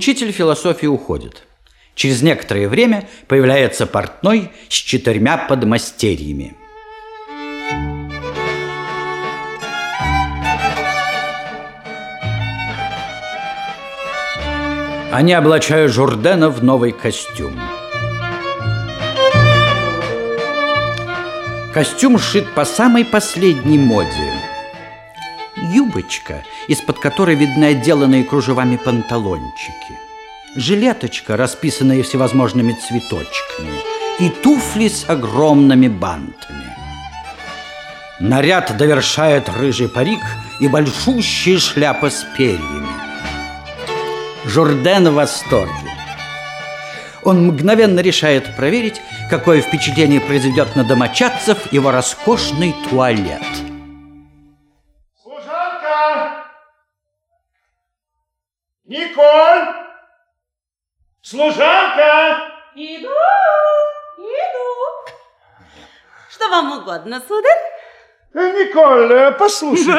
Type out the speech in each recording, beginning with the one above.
Учитель философии уходит. Через некоторое время появляется портной с четырьмя подмастерьями. Они облачают Журдена в новый костюм. Костюм сшит по самой последней моде. Юбочка, из-под которой видны отделанные кружевами панталончики. Жилеточка, расписанная всевозможными цветочками. И туфли с огромными бантами. Наряд довершает рыжий парик и большущая шляпа с перьями. Журден в восторге. Он мгновенно решает проверить, какое впечатление произведет на домочадцев его роскошный туалет. Николь! Служанка! Иду, иду. Что вам угодно, сударь? Э, Николь, э, послушай.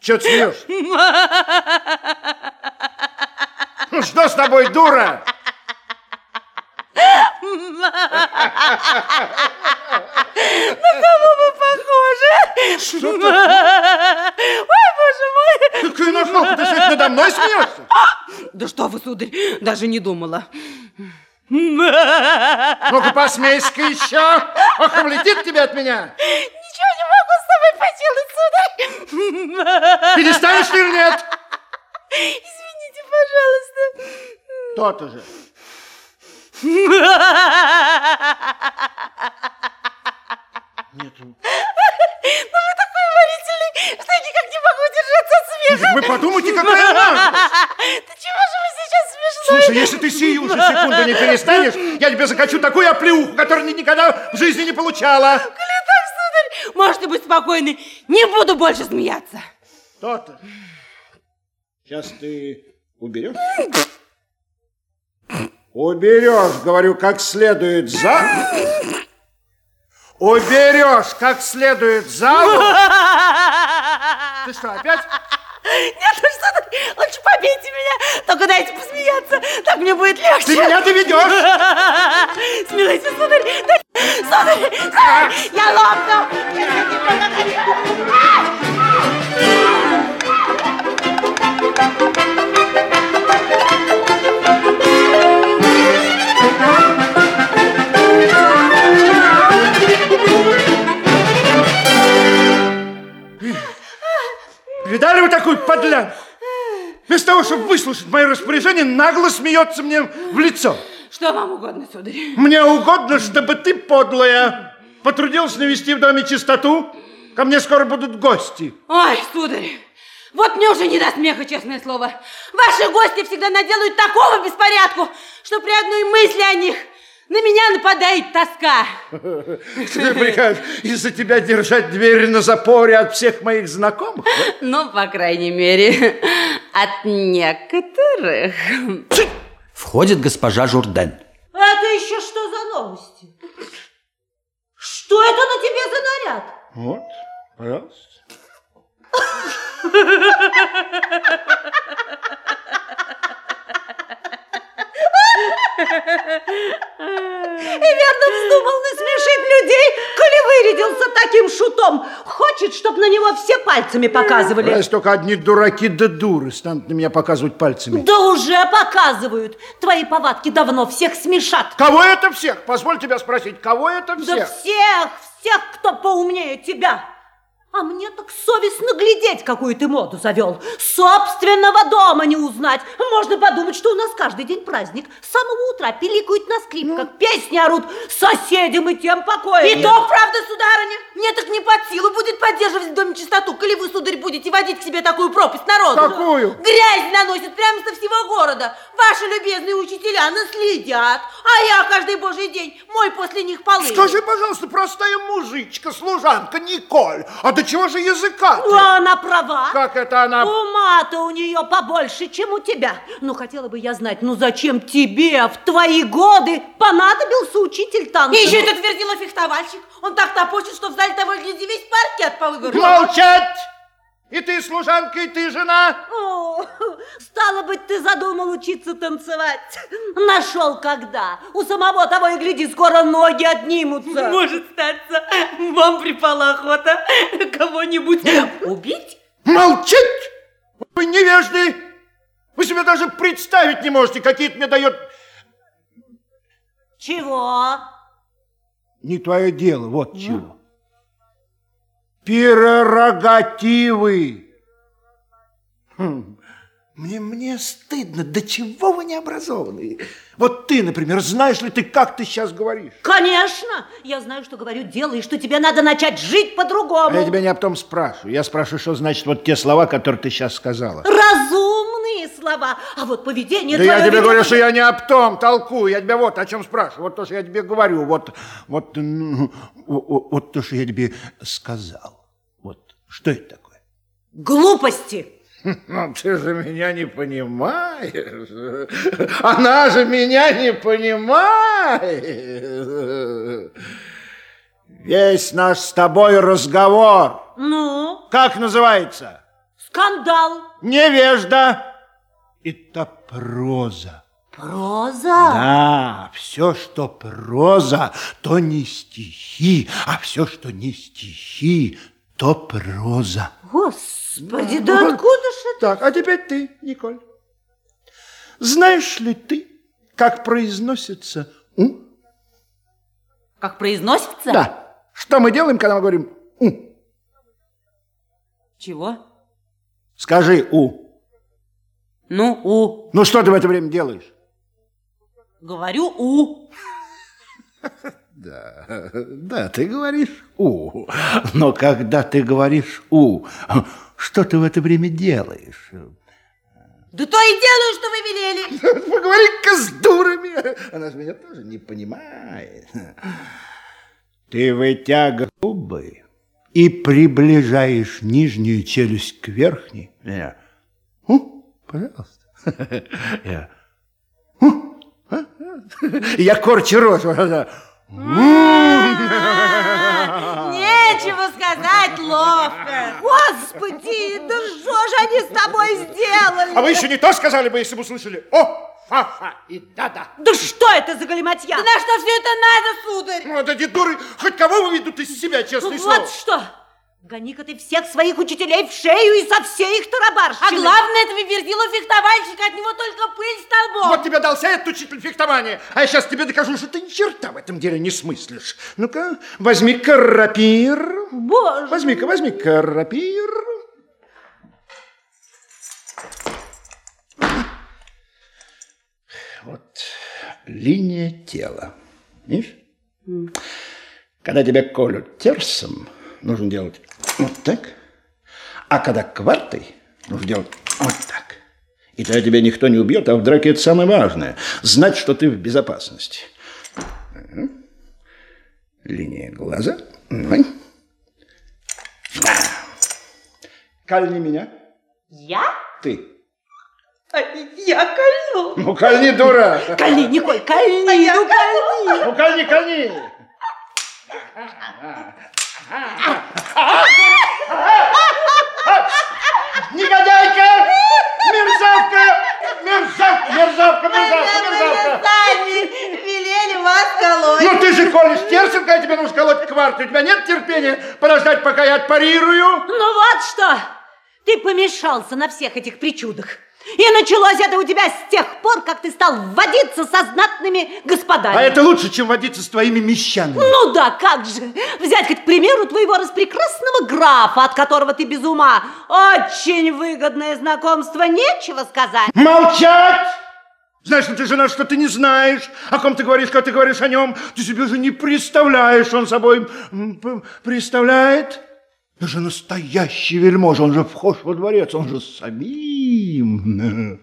Че ты смеешься? Ну, Что с тобой, дура? На кого вы похожи? Что ты? Нашел? Ты что, надо мной смеешься? Да что вы, сударь, даже не думала. Ну-ка, посмейся еще. Ох, влетит тебе от меня. Ничего не могу с тобой поделать, сударь. Перестанешь или нет? Извините, пожалуйста. То-то же. Нет. Вы подумайте, какая наглость. Да чего же вы сейчас смешной? Слушай, если ты сию же секунду не перестанешь, я тебе закачу такую оплеуху, которую ты никогда в жизни не получала. Клятав, сударь, можете быть спокойны, не буду больше смеяться. То-то. Сейчас ты уберешь? Уберешь, говорю, как следует за... Уберешь, как следует за... Ты что, опять? Нет, ну что ты, лучше побейте меня, только дайте посмеяться, так мне будет легче. Ты меня доведешь. Смилуйте, сударь, да- сударь, сударь, я лопну. Видали вы такую подлянку? Вместо того, чтобы выслушать мое распоряжение, нагло смеется мне в лицо. Что вам угодно, сударь? Мне угодно, чтобы ты, подлая, потрудилась навести в доме чистоту. Ко мне скоро будут гости. Ой, сударь, вот мне уже не до смеха, честное слово. Ваши гости всегда наделают такого беспорядку, что при одной мысли о них на меня нападает тоска. Ты прикажешь из-за тебя держать дверь на запоре от всех моих знакомых? Ну, по крайней мере, от некоторых. Входит госпожа Журден. Это еще что за новости? Что это на тебе за наряд? Вот, пожалуйста. И верно вздумал насмешить людей, коли вырядился таким шутом. Хочет, чтобы на него все пальцами показывали. Раз только одни дураки да дуры станут на меня показывать пальцами. Да уже показывают. Твои повадки давно всех смешат. Кого это всех? Позволь тебя спросить, кого это Да всех? всех, всех, кто поумнее тебя. А мне так совестно глядеть, какую ты моду завел. Собственного дома не узнать. Можно подумать, что у нас каждый день праздник. С самого утра пиликают на скрипках, песни орут, соседям и тем покоя И нет. то правда, сударыня, мне так не под силу будет поддерживать в доме чистоту, коли вы, сударь, будете водить к себе такую пропасть народу. Какую? Грязь наносит прямо со всего города. Ваши любезные учителя наследят, а я каждый божий день мой после них полы. Скажи, пожалуйста, простая мужичка, служанка Николь, а до чего же языка ты? Ну, она права. Как это она? Ума-то у нее побольше, чем у тебя. Ну, хотела бы я знать, ну зачем тебе в твои годы понадобился учитель танца? И еще это твердила фехтовальщик. Он так топочет, что в зале того гляди весь паркет повыгорел. Молчать! И ты служанка, и ты жена. О, стало быть, ты задумал учиться танцевать. Нашел когда. У самого того и гляди, скоро ноги отнимутся. Может статься, вам припала охота кого-нибудь убить? Молчать! Вы невежды! Вы себе даже представить не можете, какие это мне дает... Чего? Не твое дело, вот чего. Прерогативы. Хм. Мне, мне стыдно, до чего вы необразованные. Вот ты, например, знаешь ли ты, как ты сейчас говоришь? Конечно, я знаю, что говорю дело, и что тебе надо начать жить по-другому. А я тебя не об том спрашиваю. Я спрашиваю, что значит вот те слова, которые ты сейчас сказала. Разумные слова, а вот поведение Да твое... я тебе ведет- говорю, что я не об том толкую. Я тебя вот о чем спрашиваю. Вот то, что я тебе говорю. Вот, вот, ну, о- о- вот то, что я тебе сказал. Что это такое? Глупости. Ну, ты же меня не понимаешь. Она же меня не понимает. Весь наш с тобой разговор, Ну, как называется? скандал. Невежда. Это проза. Проза? Да, все, что проза, то не стихи, а все, что не стихи, то проза. Господи, да откуда же это? Так, а теперь ты, Николь. Знаешь ли ты, как произносится «у»? Как произносится? Да. Что мы делаем, когда мы говорим «у»? Чего? Скажи «у». Ну, у. Ну, что ты в это время делаешь? Говорю у. Да, да, ты говоришь «у». Но когда ты говоришь «у», что ты в это время делаешь? Да то и делаю, что вы велели. Поговори-ка с дурами. Она же меня тоже не понимает. Ты вытягиваешь губы и приближаешь нижнюю челюсть к верхней. Я. «У, пожалуйста. Я. «У, а, а». Я корчу рот. Нечего сказать ловко. Господи, да что же они с тобой сделали? А вы еще не то сказали бы, если бы услышали. О, ха-ха и да-да. Да что это за галиматья? Да на что все это надо, сударь? Ну, Вот эти дуры, хоть кого выведут из себя, честное слово. Вот что! Гони-ка ты всех своих учителей в шею и со всей их тарабарщины. А главное, этого верзила фехтовальщика, от него только пыль столбом. Вот тебе дался этот учитель фехтования, а я сейчас тебе докажу, что ты ни черта в этом деле не смыслишь. Ну-ка, возьми-ка рапир. Боже. Возьми-ка, возьми-ка рапир. Вот линия тела. Видишь? Когда тебя колют терсом, нужно делать вот так. А когда квартой, нужно делать вот так. И тогда тебя никто не убьет, а в драке это самое важное. Знать, что ты в безопасности. Мгм. Линия глаза. Давай. Да. Кольни меня. Я? Ты. Я кольну. Ну, кольни, дура. Кольни, Николь, кольни, ну кольни. Ну, кольни, кольни. Негодяйка! Мерзавка! Мерзавка, мерзавка, мерзавка, велели вас колоть. Ну ты же колешь терсом, когда тебе нужно колоть кварты. У тебя нет терпения подождать, пока я отпарирую? Ну вот что, ты помешался на всех этих причудах. И началось это у тебя с тех пор, как ты стал водиться со знатными господами. А это лучше, чем водиться с твоими мещанами. Ну да, как же. Взять, хоть, к примеру, твоего распрекрасного графа, от которого ты без ума. Очень выгодное знакомство, нечего сказать. Молчать! Знаешь, ну ты жена, что ты не знаешь, о ком ты говоришь, когда ты говоришь о нем. Ты себе же не представляешь, что он собой представляет. Это же настоящий вельможа, он же вхож во дворец, он же самим.